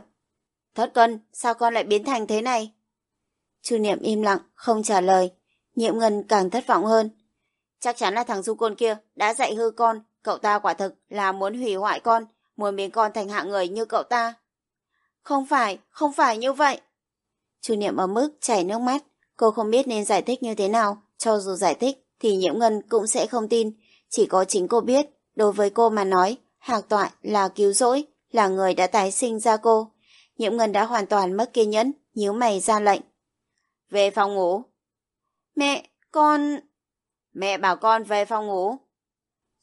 Thất cân, sao con lại biến thành thế này? Chu Niệm im lặng, không trả lời. Nhiệm Ngân càng thất vọng hơn. Chắc chắn là thằng Du Côn kia đã dạy hư con, cậu ta quả thực là muốn hủy hoại con, muốn biến con thành hạng người như cậu ta. Không phải, không phải như vậy. Chu Niệm ở mức chảy nước mắt, cô không biết nên giải thích như thế nào, cho dù giải thích thì Nhiễm Ngân cũng sẽ không tin, chỉ có chính cô biết, đối với cô mà nói, Hạc Toại là cứu rỗi, là người đã tái sinh ra cô. Nhiễm Ngân đã hoàn toàn mất kiên nhẫn, nhíu mày ra lệnh. Về phòng ngủ. Mẹ, con... Mẹ bảo con về phòng ngủ.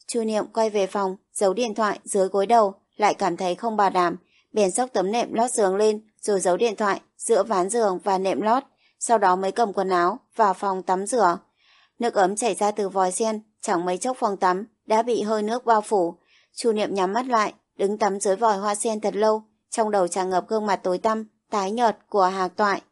Chu Niệm quay về phòng, giấu điện thoại dưới gối đầu, lại cảm thấy không bảo đảm, bèn xốc tấm nệm lót giường lên rồi giấu điện thoại giữa ván giường và nệm lót, sau đó mới cầm quần áo vào phòng tắm rửa. Nước ấm chảy ra từ vòi sen, chẳng mấy chốc phòng tắm đã bị hơi nước bao phủ. Chu Niệm nhắm mắt lại, đứng tắm dưới vòi hoa sen thật lâu, trong đầu tràn ngập gương mặt tối tăm, tái nhợt của Hạc Toại.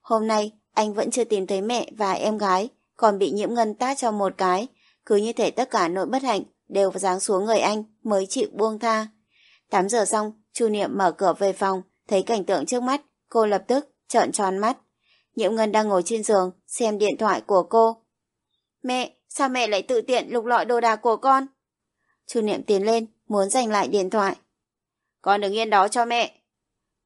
Hôm nay, anh vẫn chưa tìm thấy mẹ và em gái, còn bị nhiễm ngân tát cho một cái. Cứ như thể tất cả nỗi bất hạnh đều giáng xuống người anh mới chịu buông tha. Tám giờ xong, Chu Niệm mở cửa về phòng, thấy cảnh tượng trước mắt, cô lập tức trợn tròn mắt. Nhiễm Ngân đang ngồi trên giường, xem điện thoại của cô. Mẹ, sao mẹ lại tự tiện lục lọi đồ đạc của con? Chu Niệm tiến lên, muốn giành lại điện thoại. Con đừng yên đó cho mẹ.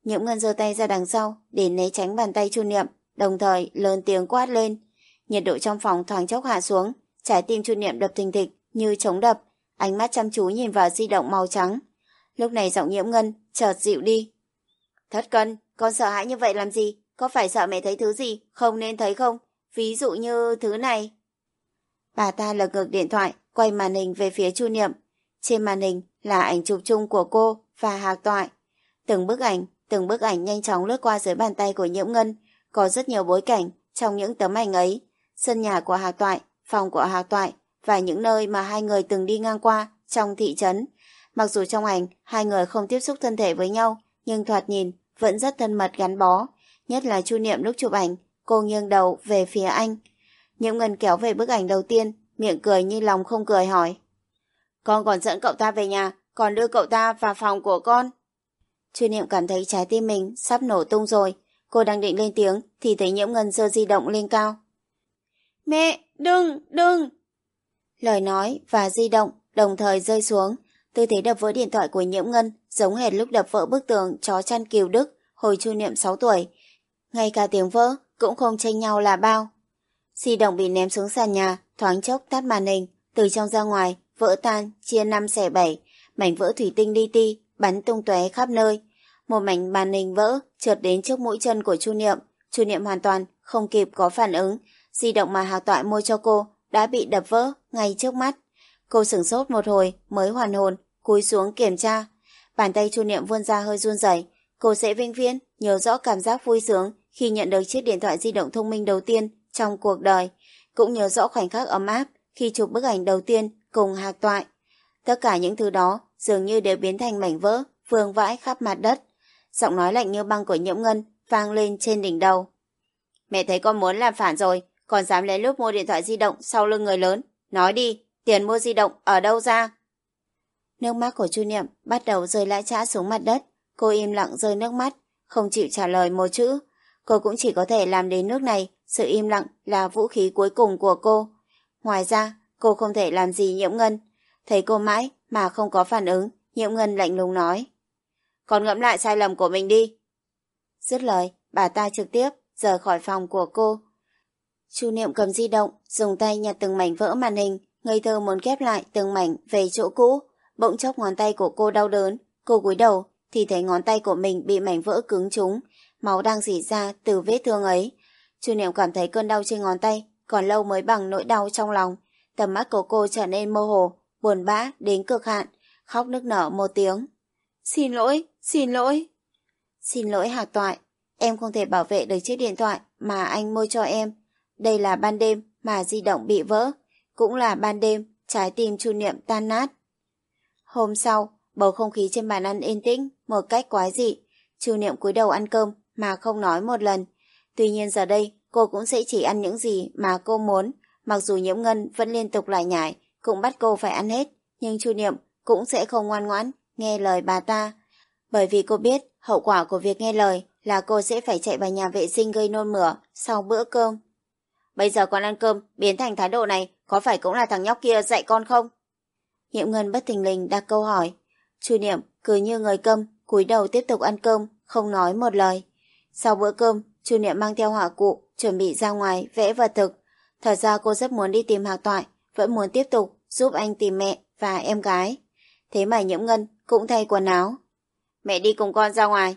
Nhiễm Ngân giơ tay ra đằng sau để né tránh bàn tay Chu Niệm, đồng thời lớn tiếng quát lên. Nhiệt độ trong phòng thoáng chốc hạ xuống, trái tim Chu Niệm đập thình thịch như chống đập, ánh mắt chăm chú nhìn vào di động màu trắng. Lúc này giọng Nhiễm Ngân chợt dịu đi. Thất cân, con sợ hãi như vậy làm gì? Có phải sợ mẹ thấy thứ gì không nên thấy không? Ví dụ như thứ này. Bà ta lật ngược điện thoại, quay màn hình về phía Chu Niệm. Trên màn hình là ảnh chụp chung của cô và Hạc Toại. Từng bức ảnh, từng bức ảnh nhanh chóng lướt qua dưới bàn tay của Nhiễm Ngân. Có rất nhiều bối cảnh trong những tấm ảnh ấy. Sân nhà của Hạc Toại, phòng của Hạc Toại và những nơi mà hai người từng đi ngang qua trong thị trấn. Mặc dù trong ảnh hai người không tiếp xúc thân thể với nhau, nhưng thoạt nhìn vẫn rất thân mật gắn bó. Nhất là Chu Niệm lúc chụp ảnh, cô nghiêng đầu về phía anh. Nhiễm Ngân kéo về bức ảnh đầu tiên, miệng cười như lòng không cười hỏi. Con còn dẫn cậu ta về nhà, còn đưa cậu ta vào phòng của con. Chu Niệm cảm thấy trái tim mình sắp nổ tung rồi. Cô đang định lên tiếng thì thấy Nhiễm Ngân giơ di động lên cao. Mẹ, đừng, đừng! Lời nói và di động đồng thời rơi xuống. Tư thế đập vỡ điện thoại của Nhiễm Ngân giống hệt lúc đập vỡ bức tường chó chăn Kiều Đức hồi Chu Niệm 6 tuổi. Ngay cả tiếng vỡ cũng không tranh nhau là bao. Di động bị ném xuống sàn nhà, thoáng chốc tắt màn hình, từ trong ra ngoài, vỡ tan, chia năm xẻ bảy, mảnh vỡ thủy tinh li ti, bắn tung tóe khắp nơi. Một mảnh màn hình vỡ trượt đến trước mũi chân của Chu Niệm, Chu Niệm hoàn toàn không kịp có phản ứng, di động mà hà Toại mua cho cô đã bị đập vỡ ngay trước mắt. Cô sửng sốt một hồi mới hoàn hồn, cúi xuống kiểm tra. Bàn tay Chu Niệm vươn ra hơi run rẩy, cô sẽ vinh viễn nhớ rõ cảm giác vui sướng khi nhận được chiếc điện thoại di động thông minh đầu tiên trong cuộc đời, cũng nhớ rõ khoảnh khắc ấm áp khi chụp bức ảnh đầu tiên cùng hạc toại. Tất cả những thứ đó dường như đều biến thành mảnh vỡ, vương vãi khắp mặt đất. Giọng nói lạnh như băng của nhiễm ngân vang lên trên đỉnh đầu. Mẹ thấy con muốn làm phản rồi, còn dám lấy lúc mua điện thoại di động sau lưng người lớn. Nói đi, tiền mua di động ở đâu ra? Nước mắt của Chu Niệm bắt đầu rơi lã trã xuống mặt đất. Cô im lặng rơi nước mắt, không chịu trả lời một chữ. Cô cũng chỉ có thể làm đến nước này, sự im lặng là vũ khí cuối cùng của cô. Ngoài ra, cô không thể làm gì nhiễm ngân. Thấy cô mãi mà không có phản ứng, nhiễm ngân lạnh lùng nói. Còn ngẫm lại sai lầm của mình đi. Dứt lời, bà ta trực tiếp rời khỏi phòng của cô. Chu Niệm cầm di động, dùng tay nhặt từng mảnh vỡ màn hình, ngây thơ muốn ghép lại từng mảnh về chỗ cũ. Bỗng chốc ngón tay của cô đau đớn, cô cúi đầu thì thấy ngón tay của mình bị mảnh vỡ cứng trúng, máu đang rỉ ra từ vết thương ấy. Chu Niệm cảm thấy cơn đau trên ngón tay, còn lâu mới bằng nỗi đau trong lòng. Tầm mắt của cô trở nên mơ hồ, buồn bã đến cực hạn, khóc nức nở một tiếng. Xin lỗi, xin lỗi. Xin lỗi Hạc Toại, em không thể bảo vệ được chiếc điện thoại mà anh mua cho em. Đây là ban đêm mà di động bị vỡ, cũng là ban đêm trái tim Chu Niệm tan nát. Hôm sau, bầu không khí trên bàn ăn yên tĩnh một cách quái dị. Chu Niệm cúi đầu ăn cơm mà không nói một lần. Tuy nhiên giờ đây cô cũng sẽ chỉ ăn những gì mà cô muốn. Mặc dù Nhiễm Ngân vẫn liên tục lại nhải, cũng bắt cô phải ăn hết. Nhưng Chu Niệm cũng sẽ không ngoan ngoãn nghe lời bà ta. Bởi vì cô biết hậu quả của việc nghe lời là cô sẽ phải chạy vào nhà vệ sinh gây nôn mửa sau bữa cơm. Bây giờ con ăn cơm, biến thành thái độ này, có phải cũng là thằng nhóc kia dạy con không? Nhiệm Ngân bất thình lình đặt câu hỏi. Chu Niệm cứ như người câm, cúi đầu tiếp tục ăn cơm, không nói một lời. Sau bữa cơm, Chu Niệm mang theo hỏa cụ, chuẩn bị ra ngoài vẽ vật thực. Thật ra cô rất muốn đi tìm Hạc Toại, vẫn muốn tiếp tục giúp anh tìm mẹ và em gái. Thế mà Nhiễm Ngân cũng thay quần áo. Mẹ đi cùng con ra ngoài.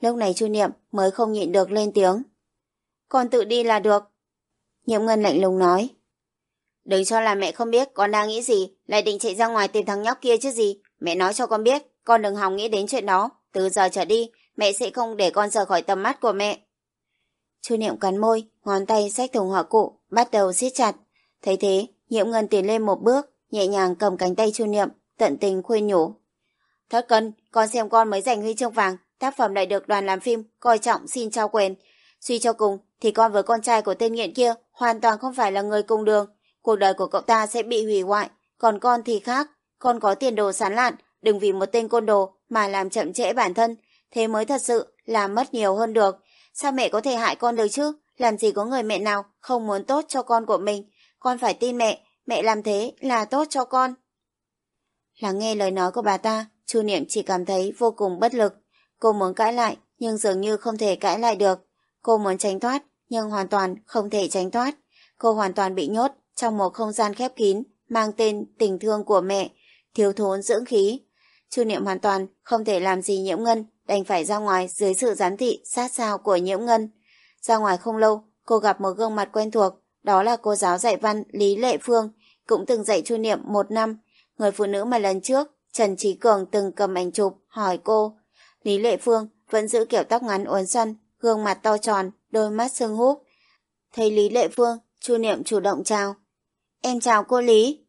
Lúc này Chu Niệm mới không nhịn được lên tiếng. Con tự đi là được. Nhiễm Ngân lạnh lùng nói. Đừng cho là mẹ không biết con đang nghĩ gì, lại định chạy ra ngoài tìm thằng nhóc kia chứ gì. Mẹ nói cho con biết, con đừng hòng nghĩ đến chuyện đó. Từ giờ trở đi, mẹ sẽ không để con rời khỏi tầm mắt của mẹ. Chu Niệm cắn môi, ngón tay xách thùng hỏa cụ, bắt đầu siết chặt. Thấy thế, Nhiễm Ngân tiến lên một bước, nhẹ nhàng cầm cánh tay Chu Niệm, tận tình khuyên nhủ. Thất cân, con xem con mới giành huy chương vàng, tác phẩm lại được đoàn làm phim, coi trọng xin trao quyền. Suy cho cùng, thì con với con trai của tên nghiện kia hoàn toàn không phải là người cùng đường. Cuộc đời của cậu ta sẽ bị hủy hoại, còn con thì khác. Con có tiền đồ sán lạn, đừng vì một tên côn đồ mà làm chậm trễ bản thân. Thế mới thật sự là mất nhiều hơn được. Sao mẹ có thể hại con được chứ? Làm gì có người mẹ nào không muốn tốt cho con của mình. Con phải tin mẹ, mẹ làm thế là tốt cho con. Lắng nghe lời nói của bà ta, Chu Niệm chỉ cảm thấy vô cùng bất lực. Cô muốn cãi lại, nhưng dường như không thể cãi lại được. Cô muốn tránh thoát, nhưng hoàn toàn không thể tránh thoát. Cô hoàn toàn bị nhốt trong một không gian khép kín, mang tên tình thương của mẹ, thiếu thốn dưỡng khí. Chu Niệm hoàn toàn không thể làm gì nhiễm ngân, đành phải ra ngoài dưới sự giám thị sát sao của nhiễm ngân. Ra ngoài không lâu, cô gặp một gương mặt quen thuộc, đó là cô giáo dạy văn Lý Lệ Phương, cũng từng dạy Chu Niệm một năm. Người phụ nữ mà lần trước, Trần Trí Cường từng cầm ảnh chụp, hỏi cô. Lý Lệ Phương vẫn giữ kiểu tóc ngắn uốn xoăn, gương mặt to tròn, đôi mắt sưng húp. Thấy Lý Lệ Phương, Chu Niệm chủ động chào. Em chào cô Lý.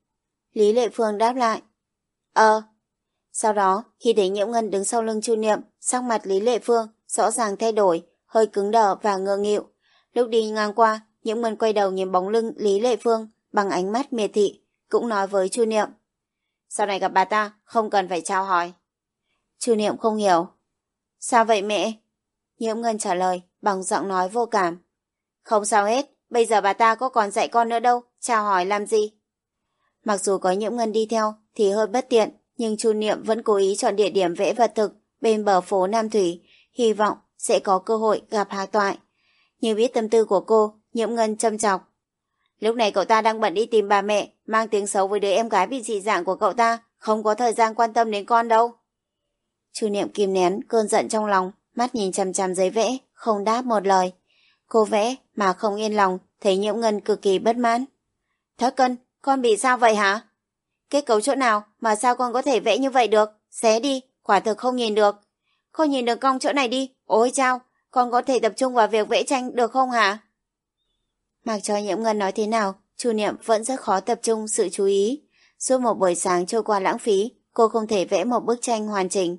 Lý Lệ Phương đáp lại. Ờ. Sau đó, khi thấy nhiễu Ngân đứng sau lưng Chu Niệm, sắc mặt Lý Lệ Phương rõ ràng thay đổi, hơi cứng đờ và ngơ nghịu. Lúc đi ngang qua, nhiễu Ngân quay đầu nhìn bóng lưng Lý Lệ Phương bằng ánh mắt miệt thị, cũng nói với Chu Niệm. Sau này gặp bà ta, không cần phải trao hỏi. Chu Niệm không hiểu. Sao vậy mẹ? nhiễu Ngân trả lời bằng giọng nói vô cảm. Không sao hết, bây giờ bà ta có còn dạy con nữa đâu, chào hỏi làm gì? Mặc dù có nhiễu Ngân đi theo thì hơi bất tiện, nhưng Chu Niệm vẫn cố ý chọn địa điểm vẽ vật thực bên bờ phố Nam Thủy, hy vọng sẽ có cơ hội gặp Hà Toại. Như biết tâm tư của cô, Nhiễm Ngân châm chọc. Lúc này cậu ta đang bận đi tìm bà mẹ, mang tiếng xấu với đứa em gái bị dị dạng của cậu ta, không có thời gian quan tâm đến con đâu. Chu Niệm kìm nén cơn giận trong lòng, mắt nhìn chằm chằm giấy vẽ, không đáp một lời. Cô vẽ mà không yên lòng, thấy Nhiễm Ngân cực kỳ bất mãn. Thất cân, con bị sao vậy hả? Kết cấu chỗ nào mà sao con có thể vẽ như vậy được? Xé đi, quả thực không nhìn được. Không nhìn được cong chỗ này đi, ôi chao, con có thể tập trung vào việc vẽ tranh được không hả? Mặc cho Nhiễm Ngân nói thế nào, Chu Niệm vẫn rất khó tập trung sự chú ý. Suốt một buổi sáng trôi qua lãng phí, cô không thể vẽ một bức tranh hoàn chỉnh.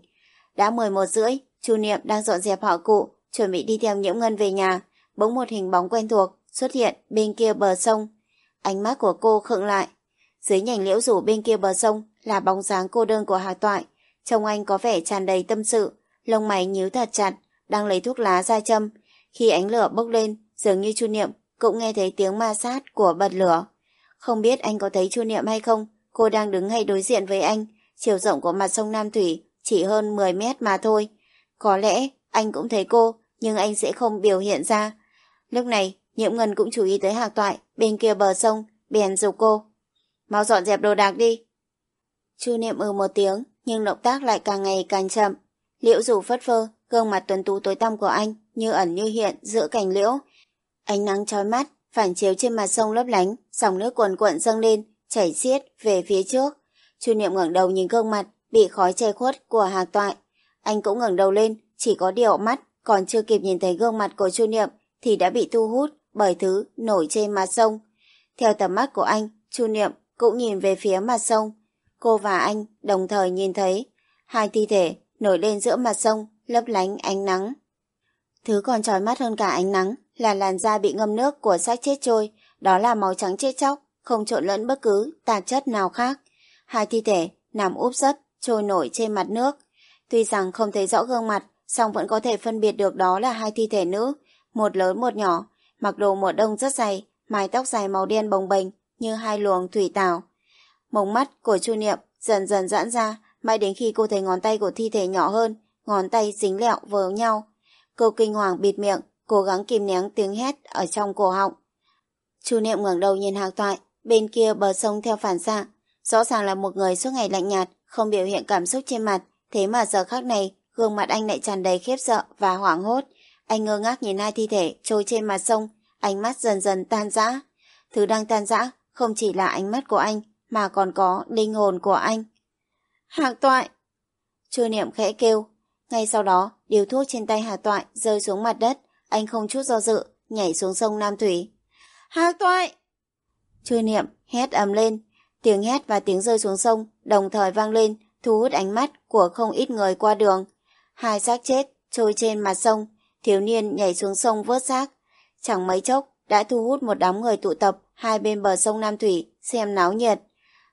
Đã 11 rưỡi, Chu Niệm đang dọn dẹp họ cụ, chuẩn bị đi theo Nhiễm Ngân về nhà. Bỗng một hình bóng quen thuộc xuất hiện bên kia bờ sông. Ánh mắt của cô khựng lại. Dưới nhành liễu rủ bên kia bờ sông là bóng dáng cô đơn của Hà Toại. Trông anh có vẻ tràn đầy tâm sự, lông mày nhíu thật chặt, đang lấy thuốc lá ra châm. Khi ánh lửa bốc lên, dường như Chu Niệm cũng nghe thấy tiếng ma sát của bật lửa. Không biết anh có thấy Chu Niệm hay không, cô đang đứng ngay đối diện với anh, chiều rộng của mặt sông Nam Thủy chỉ hơn 10 mét mà thôi. Có lẽ anh cũng thấy cô, nhưng anh sẽ không biểu hiện ra. Lúc này, Nhiễm Ngân cũng chú ý tới Hạc Toại, bên kia bờ sông, bèn dục cô. Mau dọn dẹp đồ đạc đi. Chu Niệm ừ một tiếng, nhưng động tác lại càng ngày càng chậm. Liễu rủ phất phơ, gương mặt tuấn tú tối tăm của anh như ẩn như hiện giữa cành liễu. Ánh nắng chói mắt, phản chiếu trên mặt sông lấp lánh, dòng nước cuồn cuộn dâng lên, chảy xiết về phía trước. Chu Niệm ngẩng đầu nhìn gương mặt bị khói che khuất của Hạc Toại. Anh cũng ngẩng đầu lên, chỉ có điều mắt, còn chưa kịp nhìn thấy gương mặt của Chu Niệm thì đã bị thu hút bởi thứ nổi trên mặt sông. Theo tầm mắt của anh, Chu Niệm cũng nhìn về phía mặt sông. Cô và anh đồng thời nhìn thấy hai thi thể nổi lên giữa mặt sông lấp lánh ánh nắng. Thứ còn trói mắt hơn cả ánh nắng là làn da bị ngâm nước của xác chết trôi, đó là màu trắng chết chóc, không trộn lẫn bất cứ tạp chất nào khác. Hai thi thể nằm úp sấp, trôi nổi trên mặt nước. Tuy rằng không thấy rõ gương mặt, song vẫn có thể phân biệt được đó là hai thi thể nữ, một lớn một nhỏ, mặc đồ mùa đông rất dày, mái tóc dài màu đen bồng bềnh như hai luồng thủy tảo. Mống mắt của Chu Niệm dần dần giãn ra, mãi đến khi cô thấy ngón tay của thi thể nhỏ hơn, ngón tay dính lẹo vào nhau. Cô kinh hoàng bịt miệng, cố gắng kìm nén tiếng hét ở trong cổ họng. Chu Niệm ngẩng đầu nhìn Hạc Toại, bên kia bờ sông theo phản xạ, rõ ràng là một người suốt ngày lạnh nhạt, không biểu hiện cảm xúc trên mặt, thế mà giờ khắc này, gương mặt anh lại tràn đầy khiếp sợ và hoảng hốt. Anh ngơ ngác nhìn hai thi thể trôi trên mặt sông, ánh mắt dần dần tan rã. Thứ đang tan rã không chỉ là ánh mắt của anh, mà còn có linh hồn của anh. Hạc toại! Chu niệm khẽ kêu. Ngay sau đó, điều thuốc trên tay Hạc toại rơi xuống mặt đất. Anh không chút do dự, nhảy xuống sông Nam Thủy. Hạc toại! Chu niệm hét ầm lên. Tiếng hét và tiếng rơi xuống sông đồng thời vang lên, thu hút ánh mắt của không ít người qua đường. Hai xác chết trôi trên mặt sông, thiếu niên nhảy xuống sông vớt xác. Chẳng mấy chốc đã thu hút một đám người tụ tập hai bên bờ sông Nam Thủy xem náo nhiệt.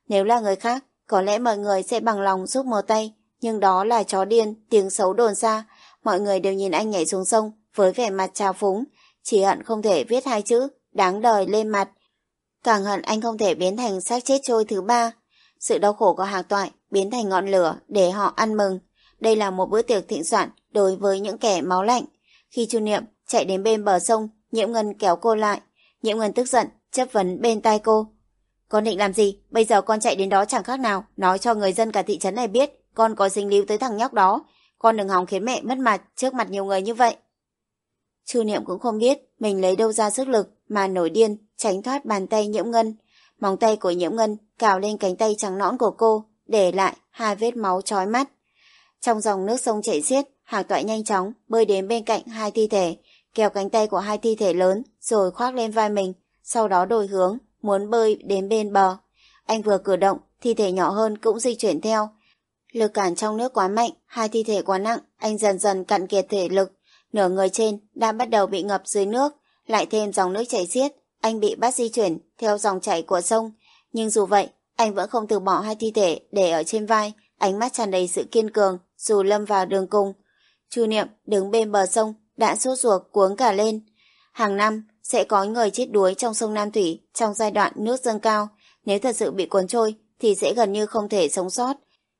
Nếu là người khác, có lẽ mọi người sẽ bằng lòng giúp một tay, nhưng đó là chó điên, tiếng xấu đồn xa. Mọi người đều nhìn anh nhảy xuống sông với vẻ mặt trào phúng, chỉ hận không thể viết hai chữ, đáng đời lên mặt. Càng hận anh không thể biến thành xác chết trôi thứ ba. Sự đau khổ của hạc toại biến thành ngọn lửa để họ ăn mừng. Đây là một bữa tiệc thịnh soạn đối với những kẻ máu lạnh. Khi Chu Niệm chạy đến bên bờ sông, Nhiễm Ngân kéo cô lại. Nhiễm Ngân tức giận, chất vấn bên tai cô. Con định làm gì? Bây giờ con chạy đến đó chẳng khác nào. Nói cho người dân cả thị trấn này biết con có dính líu tới thằng nhóc đó. Con đừng hòng khiến mẹ mất mặt trước mặt nhiều người như vậy. Chu Niệm cũng không biết mình lấy đâu ra sức lực mà nổi điên tránh thoát bàn tay Nhiễm Ngân. Móng tay của Nhiễm Ngân cào lên cánh tay trắng nõn của cô, để lại hai vết máu chói mắt. Trong dòng nước sông chảy xiết, Hạc Toại nhanh chóng bơi đến bên cạnh hai thi thể, kéo cánh tay của hai thi thể lớn rồi khoác lên vai mình, sau đó đổi hướng, muốn bơi đến bên bờ. Anh vừa cử động, thi thể nhỏ hơn cũng di chuyển theo. Lực cản trong nước quá mạnh, hai thi thể quá nặng, anh dần dần cạn kiệt thể lực. Nửa người trên đã bắt đầu bị ngập dưới nước, lại thêm dòng nước chảy xiết, anh bị bắt di chuyển theo dòng chảy của sông. Nhưng dù vậy, anh vẫn không từ bỏ hai thi thể để ở trên vai, ánh mắt tràn đầy sự kiên cường, dù lâm vào đường cùng. Chu Niệm đứng bên bờ sông, đã sốt ruột cuống cả lên. Hàng năm, sẽ có người chết đuối trong sông Nam Thủy trong giai đoạn nước dâng cao. Nếu thật sự bị cuốn trôi, thì sẽ gần như không thể sống sót.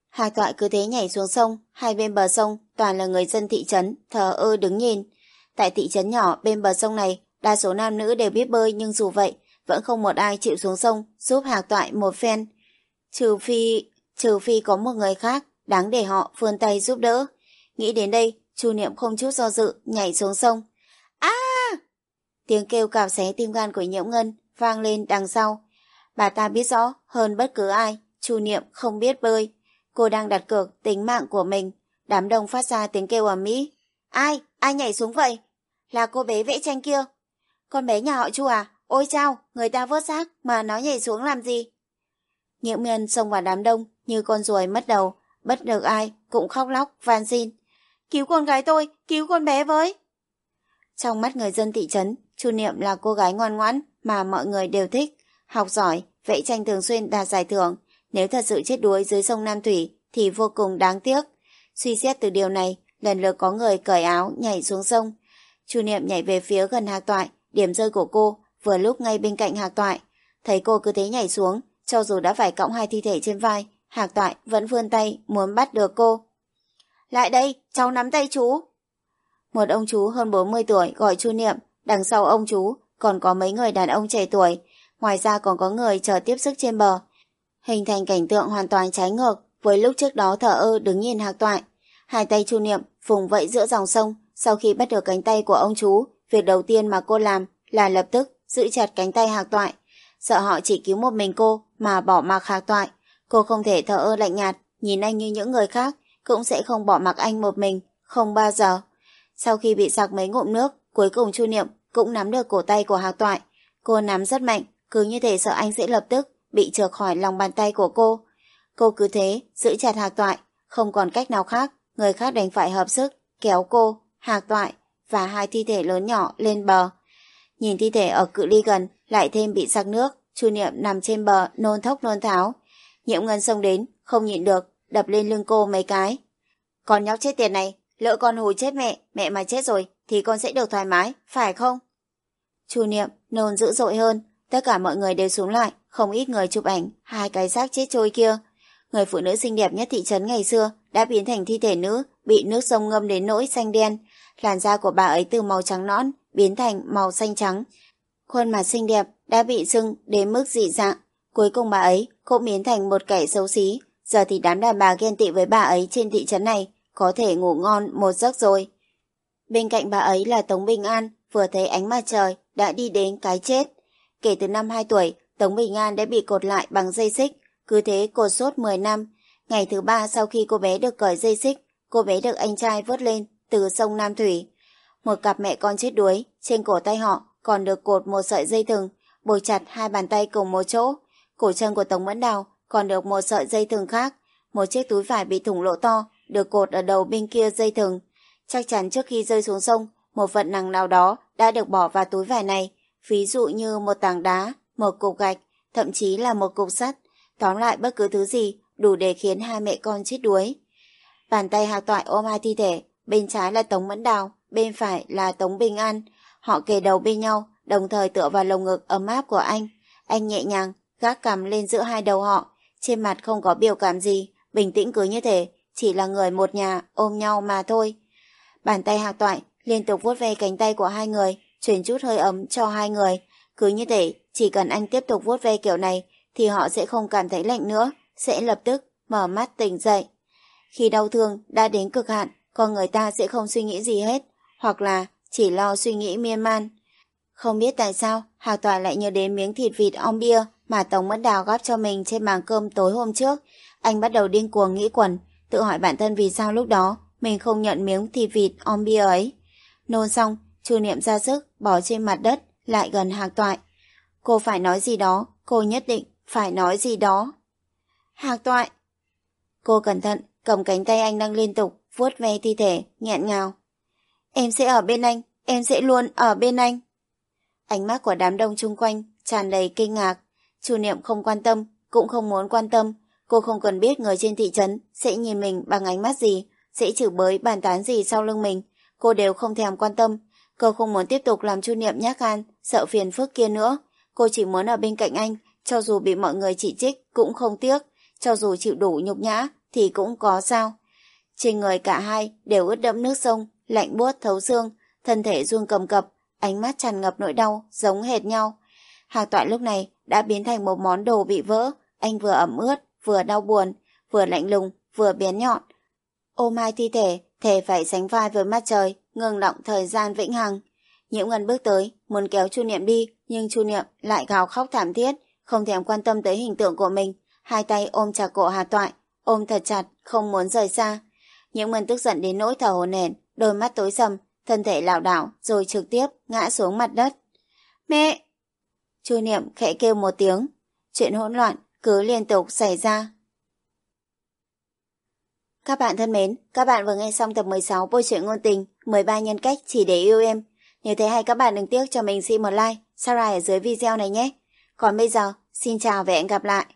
Hai toại cứ thế nhảy xuống sông, hai bên bờ sông toàn là người dân thị trấn, thờ ơ đứng nhìn. Tại thị trấn nhỏ bên bờ sông này, đa số nam nữ đều biết bơi nhưng dù vậy, vẫn không một ai chịu xuống sông giúp hạc toại một phen. Trừ phi, trừ phi có một người khác, đáng để họ vươn tay giúp đỡ. Nghĩ đến đây, Chu Niệm không chút do dự, nhảy xuống sông. a Tiếng kêu cào xé tim gan của Nhiễm Ngân vang lên đằng sau. Bà ta biết rõ hơn bất cứ ai, Chu Niệm không biết bơi. Cô đang đặt cược tính mạng của mình. Đám đông phát ra tiếng kêu ầm Mỹ. Ai? Ai nhảy xuống vậy? Là cô bé vẽ tranh kia. Con bé nhà họ Chu à? Ôi chao, người ta vớt xác mà nó nhảy xuống làm gì? Nhiễm Ngân xông vào đám đông như con ruồi mất đầu, bất được ai cũng khóc lóc van xin. Cứu con gái tôi, cứu con bé với. Trong mắt người dân thị trấn, Chu Niệm là cô gái ngoan ngoãn mà mọi người đều thích, học giỏi, vẽ tranh thường xuyên đạt giải thưởng. Nếu thật sự chết đuối dưới sông Nam Thủy thì vô cùng đáng tiếc. Suy xét từ điều này, lần lượt có người cởi áo nhảy xuống sông. Chu Niệm nhảy về phía gần hạc toại, điểm rơi của cô vừa lúc ngay bên cạnh hạc toại. Thấy cô cứ thế nhảy xuống, cho dù đã phải cõng hai thi thể trên vai, hạc toại vẫn vươn tay muốn bắt được cô. Lại đây, cháu nắm tay chú. Một ông chú hơn 40 tuổi gọi chu Niệm, đằng sau ông chú còn có mấy người đàn ông trẻ tuổi, ngoài ra còn có người chờ tiếp sức trên bờ. Hình thành cảnh tượng hoàn toàn trái ngược với lúc trước đó thở ơ đứng nhìn hạc toại. Hai tay chu Niệm vùng vẫy giữa dòng sông, sau khi bắt được cánh tay của ông chú, việc đầu tiên mà cô làm là lập tức giữ chặt cánh tay hạc toại. Sợ họ chỉ cứu một mình cô mà bỏ mặc hạc toại. Cô không thể thở ơ lạnh nhạt, nhìn anh như những người khác, cũng sẽ không bỏ mặc anh một mình, không bao giờ. Sau khi bị sặc mấy ngụm nước, cuối cùng Chu Niệm cũng nắm được cổ tay của Hạc Toại. Cô nắm rất mạnh, cứ như thể sợ anh sẽ lập tức bị trượt khỏi lòng bàn tay của cô. Cô cứ thế, giữ chặt Hạc Toại, không còn cách nào khác, người khác đành phải hợp sức, kéo cô, Hạc Toại và hai thi thể lớn nhỏ lên bờ. Nhìn thi thể ở cự ly gần, lại thêm bị sặc nước, Chu Niệm nằm trên bờ nôn thốc nôn tháo. Nhiễm Ngân xông đến, không nhịn được, đập lên lưng cô mấy cái. Con nhóc chết tiệt này, lỡ con hù chết mẹ, mẹ mà chết rồi thì con sẽ được thoải mái, phải không? Chu Niệm nôn dữ dội hơn, tất cả mọi người đều xuống lại, không ít người chụp ảnh hai cái xác chết trôi kia. Người phụ nữ xinh đẹp nhất thị trấn ngày xưa đã biến thành thi thể nữ, bị nước sông ngâm đến nỗi xanh đen. Làn da của bà ấy từ màu trắng nõn biến thành màu xanh trắng. Khuôn mặt xinh đẹp đã bị sưng đến mức dị dạng. Cuối cùng bà ấy cũng biến thành một kẻ xấu xí, Giờ thì đám đàn bà ghen tị với bà ấy trên thị trấn này, có thể ngủ ngon một giấc rồi. Bên cạnh bà ấy là Tống Bình An, vừa thấy ánh mặt trời, đã đi đến cái chết. Kể từ năm 2 tuổi, Tống Bình An đã bị cột lại bằng dây xích, cứ thế cột suốt 10 năm. Ngày thứ ba sau khi cô bé được cởi dây xích, cô bé được anh trai vớt lên từ sông Nam Thủy. Một cặp mẹ con chết đuối, trên cổ tay họ còn được cột một sợi dây thừng, buộc chặt hai bàn tay cùng một chỗ. Cổ chân của Tống Mẫn Đào còn được một sợi dây thừng khác, một chiếc túi vải bị thủng lỗ to, được cột ở đầu bên kia dây thừng. Chắc chắn trước khi rơi xuống sông, một vật nặng nào đó đã được bỏ vào túi vải này, ví dụ như một tảng đá, một cục gạch, thậm chí là một cục sắt. Tóm lại bất cứ thứ gì đủ để khiến hai mẹ con chết đuối. Bàn tay hạc toại ôm hai thi thể, bên trái là Tống Mẫn Đào, bên phải là Tống Bình An. Họ kề đầu bên nhau, đồng thời tựa vào lồng ngực ấm áp của anh. Anh nhẹ nhàng, gác cằm lên giữa hai đầu họ, trên mặt không có biểu cảm gì, bình tĩnh cứ như thế, chỉ là người một nhà ôm nhau mà thôi. Bàn tay hạc toại liên tục vuốt ve cánh tay của hai người, truyền chút hơi ấm cho hai người. Cứ như thế, chỉ cần anh tiếp tục vuốt ve kiểu này, thì họ sẽ không cảm thấy lạnh nữa, sẽ lập tức mở mắt tỉnh dậy. Khi đau thương đã đến cực hạn, con người ta sẽ không suy nghĩ gì hết, hoặc là chỉ lo suy nghĩ miên man. Không biết tại sao, Hạc Tòa lại nhớ đến miếng thịt vịt ong bia mà Tống Mẫn Đào góp cho mình trên bàn cơm tối hôm trước. Anh bắt đầu điên cuồng nghĩ quẩn, tự hỏi bản thân vì sao lúc đó mình không nhận miếng thịt vịt om bia ấy. Nôn xong, Chu Niệm ra sức, bỏ trên mặt đất, lại gần Hạc Toại. Cô phải nói gì đó, cô nhất định phải nói gì đó. Hạc Toại! Cô cẩn thận, cầm cánh tay anh đang liên tục, vuốt ve thi thể, nghẹn ngào. Em sẽ ở bên anh, em sẽ luôn ở bên anh. Ánh mắt của đám đông chung quanh tràn đầy kinh ngạc. Chu Niệm không quan tâm, cũng không muốn quan tâm. Cô không cần biết người trên thị trấn sẽ nhìn mình bằng ánh mắt gì, sẽ chửi bới bàn tán gì sau lưng mình. Cô đều không thèm quan tâm. Cô không muốn tiếp tục làm Chu Niệm nhát gan, sợ phiền phức kia nữa. Cô chỉ muốn ở bên cạnh anh, cho dù bị mọi người chỉ trích cũng không tiếc, cho dù chịu đủ nhục nhã thì cũng có sao. Trên người cả hai đều ướt đẫm nước sông, lạnh buốt thấu xương, thân thể run cầm cập, ánh mắt tràn ngập nỗi đau, giống hệt nhau. Hạc toại lúc này đã biến thành một món đồ bị vỡ, anh vừa ẩm ướt, vừa đau buồn, vừa lạnh lùng, vừa bén nhọn. Ôm hai thi thể, thể phải sánh vai với mắt trời, ngừng động thời gian vĩnh hằng. Nhiễu Ngân bước tới, muốn kéo Chu Niệm đi, nhưng Chu Niệm lại gào khóc thảm thiết, không thèm quan tâm tới hình tượng của mình, hai tay ôm chặt cổ Hà Toại, ôm thật chặt, không muốn rời xa. Nhiễu Ngân tức giận đến nỗi thở hổn hển, đôi mắt tối sầm, thân thể lảo đảo rồi trực tiếp ngã xuống mặt đất. Mẹ! Chu Niệm khẽ kêu một tiếng. Chuyện hỗn loạn cứ liên tục xảy ra. Các bạn thân mến, các bạn vừa nghe xong tập 16 Bôi chuyện ngôn tình 13 nhân cách chỉ để yêu em. Nếu thấy hay các bạn đừng tiếc cho mình xin một like, subscribe ở dưới video này nhé. Còn bây giờ, xin chào và hẹn gặp lại.